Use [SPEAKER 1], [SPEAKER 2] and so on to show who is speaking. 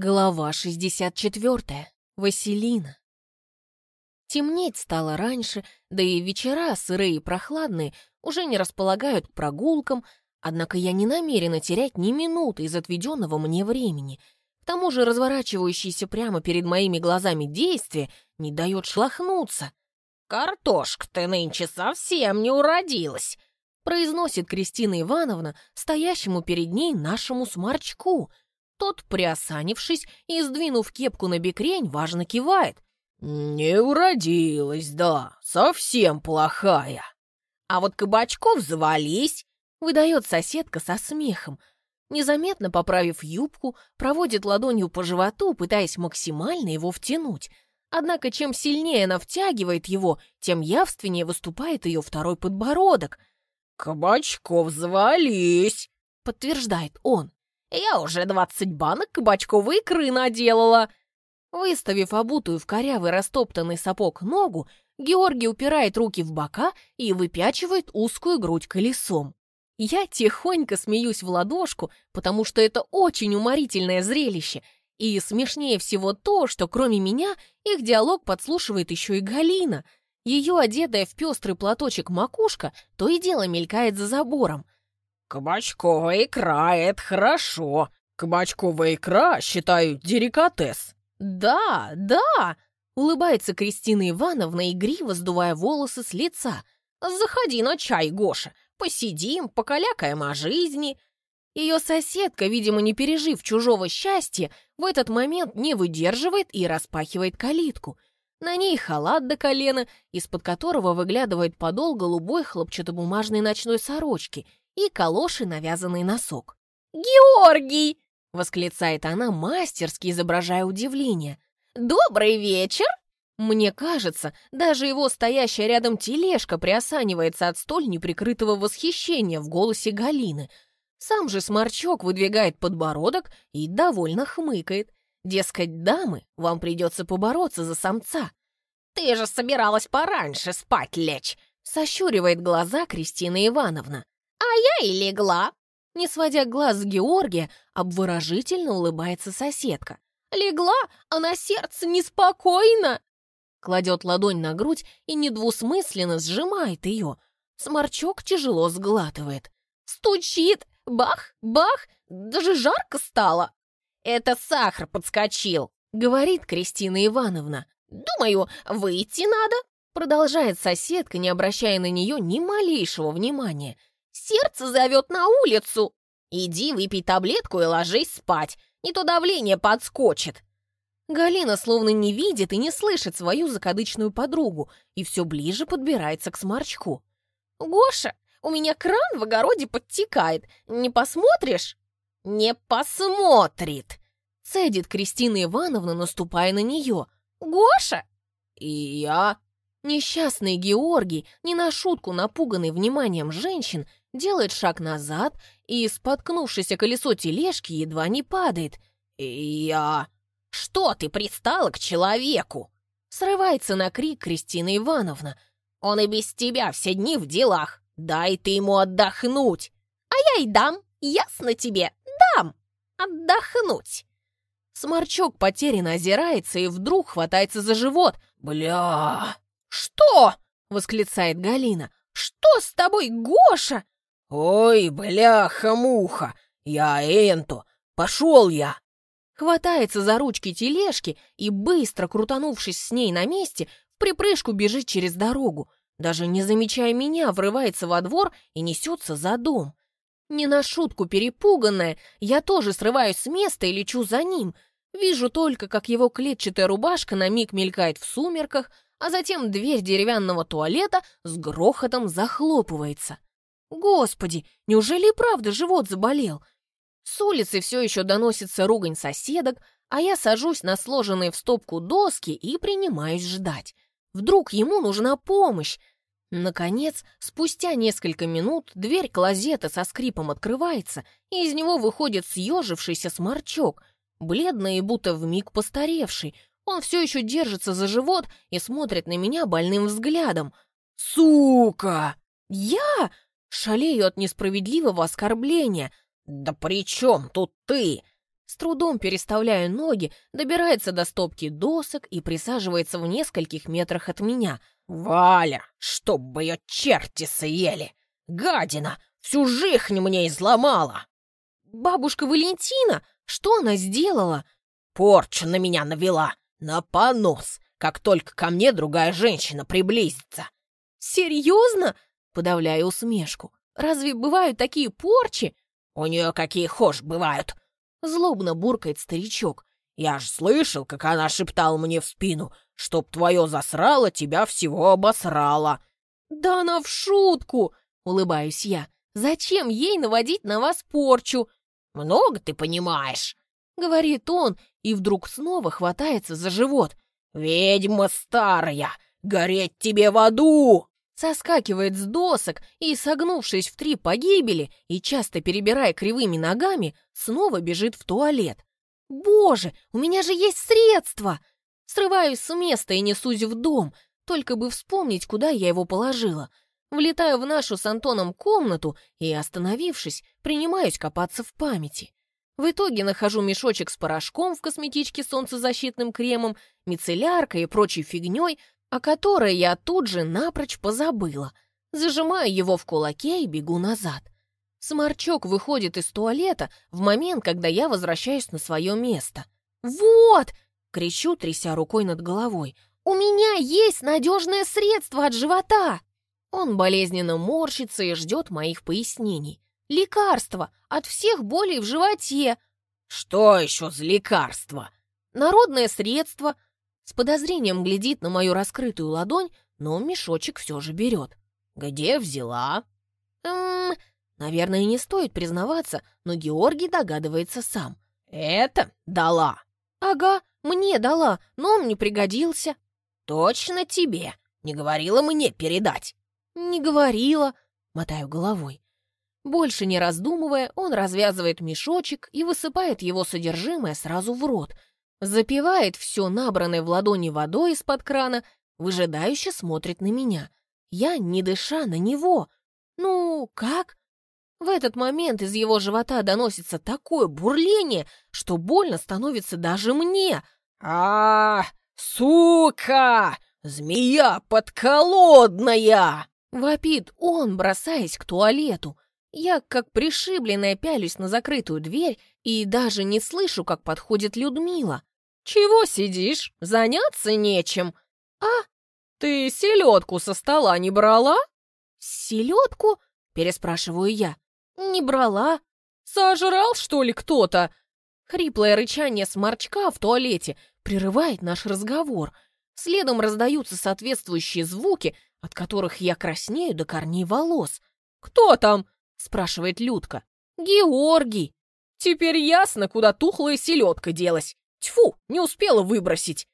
[SPEAKER 1] Глава 64. Василина. Темнеть стало раньше, да и вечера, сырые и прохладные, уже не располагают к прогулкам, однако я не намерена терять ни минуты из отведенного мне времени. К тому же разворачивающееся прямо перед моими глазами действие не дает шлахнуться.
[SPEAKER 2] «Картошка ты нынче совсем не уродилась!»
[SPEAKER 1] произносит Кристина Ивановна, стоящему перед ней нашему сморчку — тот, приосанившись и сдвинув кепку на бекрень, важно кивает.
[SPEAKER 2] «Не уродилась, да, совсем плохая.
[SPEAKER 1] А вот кабачков завались!» — выдает соседка со смехом. Незаметно поправив юбку, проводит ладонью по животу, пытаясь максимально его втянуть. Однако чем сильнее она втягивает его, тем явственнее выступает ее второй подбородок.
[SPEAKER 2] «Кабачков завались!»
[SPEAKER 1] — подтверждает он.
[SPEAKER 2] Я уже двадцать банок кабачковой икры наделала!»
[SPEAKER 1] Выставив обутую в корявый растоптанный сапог ногу, Георгий упирает руки в бока и выпячивает узкую грудь колесом. Я тихонько смеюсь в ладошку, потому что это очень уморительное зрелище, и смешнее всего то, что кроме меня их диалог подслушивает еще и Галина. Ее одетая в пестрый платочек макушка то и дело мелькает за забором —
[SPEAKER 2] «Кабачковая икра — это хорошо. Кабачковая икра, считаю, деликатес».
[SPEAKER 1] «Да, да!» — улыбается Кристина Ивановна, игриво сдувая волосы с лица.
[SPEAKER 2] «Заходи на чай, Гоша, посидим, покалякаем о жизни».
[SPEAKER 1] Ее соседка, видимо, не пережив чужого счастья, в этот момент не выдерживает и распахивает калитку. На ней халат до колена, из-под которого выглядывает подол голубой хлопчатобумажной ночной сорочки — и калоши навязанный носок.
[SPEAKER 2] «Георгий!»
[SPEAKER 1] — восклицает она, мастерски изображая удивление.
[SPEAKER 2] «Добрый вечер!»
[SPEAKER 1] Мне кажется, даже его стоящая рядом тележка приосанивается от столь неприкрытого восхищения в голосе Галины. Сам же сморчок выдвигает подбородок и довольно хмыкает. Дескать, дамы, вам придется побороться за самца.
[SPEAKER 2] «Ты же собиралась пораньше спать лечь!»
[SPEAKER 1] — сощуривает глаза Кристина Ивановна.
[SPEAKER 2] «А я и легла!»
[SPEAKER 1] Не сводя глаз с Георгия, обворожительно улыбается соседка.
[SPEAKER 2] «Легла, а на сердце неспокойно!»
[SPEAKER 1] Кладет ладонь на грудь и недвусмысленно сжимает ее. Сморчок тяжело сглатывает.
[SPEAKER 2] «Стучит! Бах! Бах! Даже жарко стало!» «Это сахар подскочил!» — говорит Кристина Ивановна. «Думаю, выйти надо!» Продолжает соседка, не обращая на нее ни малейшего внимания. Сердце зовет на улицу. Иди выпей таблетку и ложись спать, не то давление подскочит.
[SPEAKER 1] Галина словно не видит и не слышит свою закадычную подругу и все ближе подбирается к сморчку.
[SPEAKER 2] «Гоша, у меня кран в огороде подтекает. Не посмотришь?» «Не посмотрит!»
[SPEAKER 1] Цедит Кристина Ивановна, наступая на нее.
[SPEAKER 2] «Гоша!»
[SPEAKER 1] «И я?» Несчастный Георгий, не на шутку напуганный вниманием женщин, делает шаг назад и, споткнувшись о колесо тележки, едва не падает.
[SPEAKER 2] «Я... Что ты пристала к человеку?»
[SPEAKER 1] Срывается на крик Кристина Ивановна.
[SPEAKER 2] «Он и без тебя все дни в делах. Дай ты ему отдохнуть!»
[SPEAKER 1] «А я и дам, ясно тебе, дам! Отдохнуть!» Сморчок потерянно озирается и вдруг хватается за живот.
[SPEAKER 2] «Бля!» «Что?» — восклицает Галина. «Что с тобой, Гоша?» «Ой, бляха-муха! Я Энто! Пошел я!»
[SPEAKER 1] Хватается за ручки тележки и, быстро крутанувшись с ней на месте, в припрыжку бежит через дорогу. Даже не замечая меня, врывается во двор и несется за дом. Не на шутку перепуганная, я тоже срываюсь с места и лечу за ним. Вижу только, как его клетчатая рубашка на миг мелькает в сумерках, а затем дверь деревянного туалета с грохотом захлопывается. Господи, неужели и правда живот заболел? С улицы все еще доносится ругань соседок, а я сажусь на сложенные в стопку доски и принимаюсь ждать. Вдруг ему нужна помощь. Наконец, спустя несколько минут дверь клозета со скрипом открывается, и из него выходит съежившийся сморчок, бледный и будто вмиг постаревший. Он все еще держится за живот и смотрит на меня больным взглядом.
[SPEAKER 2] «Сука!»
[SPEAKER 1] «Я?» Шалею от несправедливого оскорбления.
[SPEAKER 2] «Да при чем тут ты?»
[SPEAKER 1] С трудом переставляя ноги, добирается до стопки досок и присаживается в нескольких метрах от меня.
[SPEAKER 2] «Валя, чтоб бы ее черти съели! Гадина! Всю жизнь мне изломала!»
[SPEAKER 1] «Бабушка Валентина? Что она сделала?»
[SPEAKER 2] «Порчу на меня навела! На понос! Как только ко мне другая женщина приблизится!»
[SPEAKER 1] «Серьезно?» — подавляю усмешку. «Разве бывают такие порчи?»
[SPEAKER 2] «У нее какие хошь бывают!»
[SPEAKER 1] Злобно буркает старичок.
[SPEAKER 2] «Я ж слышал, как она шептала мне в спину, чтоб твое засрало, тебя всего обосрало!»
[SPEAKER 1] «Да она в шутку!» — улыбаюсь я. «Зачем ей наводить на вас порчу?»
[SPEAKER 2] «Много ты понимаешь!»
[SPEAKER 1] — говорит он, и вдруг снова хватается за живот.
[SPEAKER 2] «Ведьма старая! Гореть тебе в аду!»
[SPEAKER 1] Соскакивает с досок и, согнувшись в три погибели и часто перебирая кривыми ногами, снова бежит в туалет. «Боже, у меня же есть средства!» Срываюсь с места и несусь в дом, только бы вспомнить, куда я его положила. Влетаю в нашу с Антоном комнату и, остановившись, принимаюсь копаться в памяти. В итоге нахожу мешочек с порошком в косметичке солнцезащитным кремом, мицелляркой и прочей фигней, о которой я тут же напрочь позабыла. Зажимаю его в кулаке и бегу назад. Сморчок выходит из туалета в момент, когда я возвращаюсь на свое место. «Вот!» — кричу, тряся рукой над головой. «У меня есть надежное средство от живота!» Он болезненно морщится и ждет моих пояснений. «Лекарство от всех болей в животе!»
[SPEAKER 2] «Что еще за лекарство?»
[SPEAKER 1] «Народное средство!» С подозрением глядит на мою раскрытую ладонь, но мешочек все же берет.
[SPEAKER 2] «Где взяла?»
[SPEAKER 1] «Эм...» Наверное, не стоит признаваться, но Георгий догадывается сам.
[SPEAKER 2] «Это дала?»
[SPEAKER 1] «Ага, мне дала, но он не пригодился».
[SPEAKER 2] «Точно тебе? Не говорила мне передать?»
[SPEAKER 1] «Не говорила», — мотаю головой. Больше не раздумывая, он развязывает мешочек и высыпает его содержимое сразу в рот — Запивает все набранное в ладони водой из-под крана, выжидающе смотрит на меня. Я, не дыша на него. Ну, как? В этот момент из его живота доносится такое бурление, что больно становится даже мне.
[SPEAKER 2] а, -а, -а сука! Змея подколодная!»
[SPEAKER 1] Вопит он, бросаясь к туалету. Я, как пришибленная, пялюсь на закрытую дверь и даже не слышу, как подходит Людмила.
[SPEAKER 3] «Чего сидишь? Заняться нечем. А, ты селедку со стола не брала?»
[SPEAKER 1] «Селедку?» — переспрашиваю я. «Не брала».
[SPEAKER 3] «Сожрал, что ли, кто-то?»
[SPEAKER 1] Хриплое рычание сморчка в туалете прерывает наш разговор. Следом раздаются соответствующие звуки, от которых я краснею до корней волос.
[SPEAKER 3] «Кто там?»
[SPEAKER 1] — спрашивает Людка. «Георгий».
[SPEAKER 3] «Теперь ясно, куда тухлая селедка делась. Тьфу, не успела выбросить.